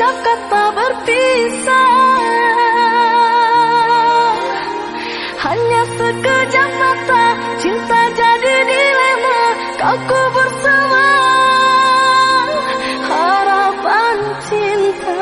Ucap kata berpisah. Hanya sekejap mata Cinta jadi dilema. Kau kubur semua. Harapan cinta.